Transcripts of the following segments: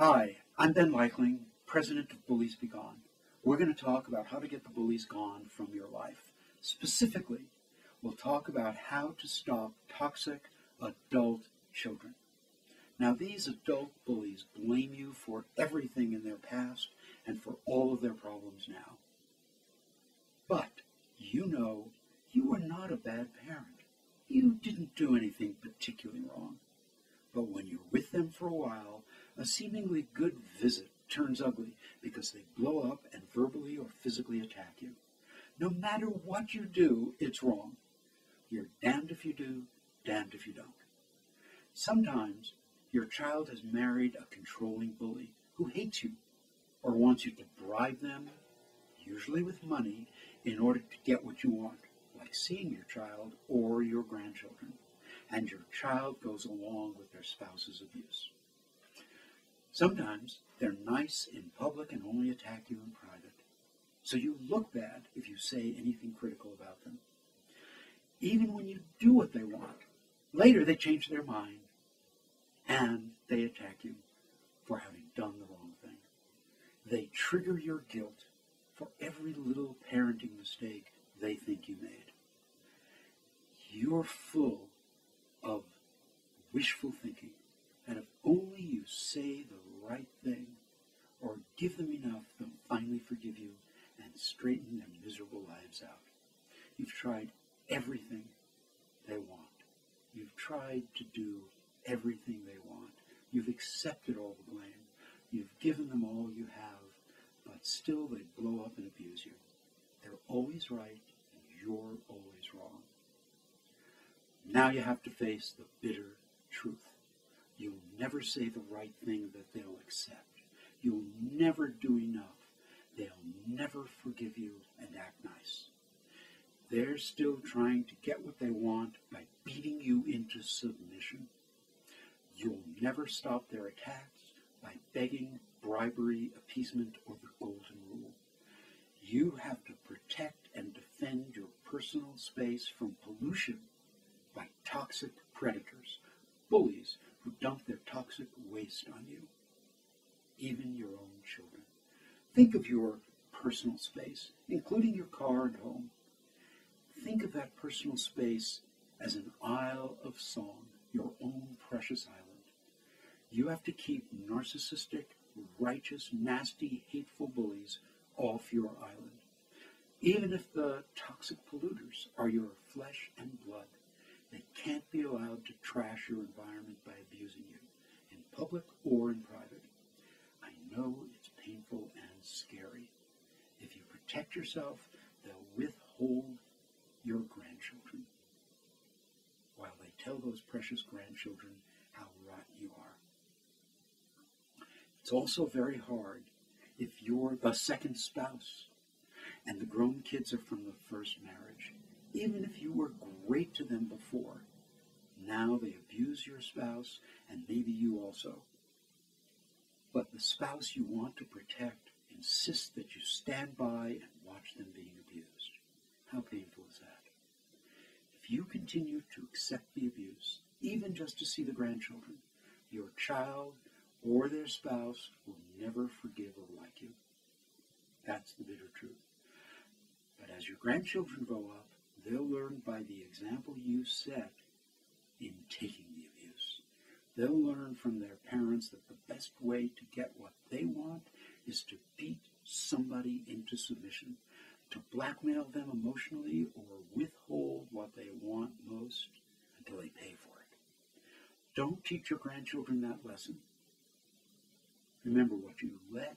Hi, I'm Ben Leichtling, president of Bullies Be Gone. We're going to talk about how to get the bullies gone from your life. Specifically, we'll talk about how to stop toxic adult children. Now, these adult bullies blame you for everything in their past and for all of their problems now. But you know you were not a bad parent. You didn't do anything particularly wrong. But when you're with them for a while, a seemingly good visit turns ugly because they blow up and verbally or physically attack you. No matter what you do, it's wrong. You're damned if you do, damned if you don't. Sometimes your child has married a controlling bully who hates you or wants you to bribe them, usually with money, in order to get what you want, like seeing your child or your grandchildren. And your child goes along with their spouse's abuse. Sometimes they're nice in public and only attack you in private. So you look bad if you say anything critical about them. Even when you do what they want, later they change their mind and they attack you for having done the wrong thing. They trigger your guilt for every little parenting mistake they think you made. You're full of wishful thinking, and if only you say the right thing or give them enough, they'll finally forgive you and straighten their miserable lives out. You've tried everything they want. You've tried to do everything they want. You've accepted all the blame. You've given them all you have, but still they blow up and abuse you. They're always right, and you're always wrong. Now you have to face the bitter truth. You'll never say the right thing that they'll accept. You'll never do enough. They'll never forgive you and act nice. They're still trying to get what they want by beating you into submission. You'll never stop their attacks by begging, bribery, appeasement, or the golden rule. You have to protect and defend your personal space from pollution by toxic predators, bullies who dump their waste on you, even your own children. Think of your personal space, including your car and home. Think of that personal space as an isle of song, your own precious island. You have to keep narcissistic, righteous, nasty, hateful bullies off your island. Even if the toxic polluters are your flesh and blood, they can't be allowed to trash your environment by abusing you, public or in private. I know it's painful and scary. If you protect yourself, they'll withhold your grandchildren while they tell those precious grandchildren how rotten you are. It's also very hard if you're the second spouse and the grown kids are from the first marriage. Even if you were great to them before, now they abuse your spouse and maybe you also. But the spouse you want to protect insists that you stand by and watch them being abused. How painful is that? If you continue to accept the abuse, even just to see the grandchildren, your child or their spouse will never forgive or like you. That's the bitter truth. But as your grandchildren grow up, they'll learn by the example you set in taking the abuse. They'll learn from their parents that the best way to get what they want is to beat somebody into submission, to blackmail them emotionally or withhold what they want most until they pay for it. Don't teach your grandchildren that lesson. Remember what you let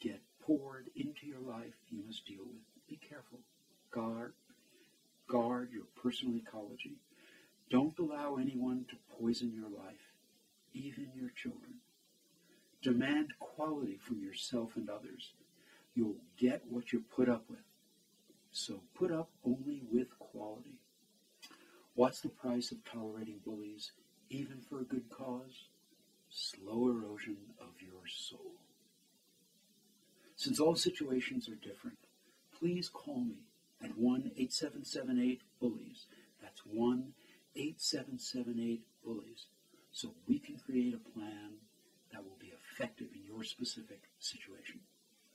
get poured into your life, you must deal with. Be careful. Guard, guard your personal ecology. Don't allow anyone to poison your life, even your children. Demand quality from yourself and others. You'll get what you put up with. So put up only with quality. What's the price of tolerating bullies, even for a good cause? Slow erosion of your soul. Since all situations are different, please call me at 1 8778 Bullies. That's 1 8778 Bullies. So we can create a plan that will be effective in your specific situation.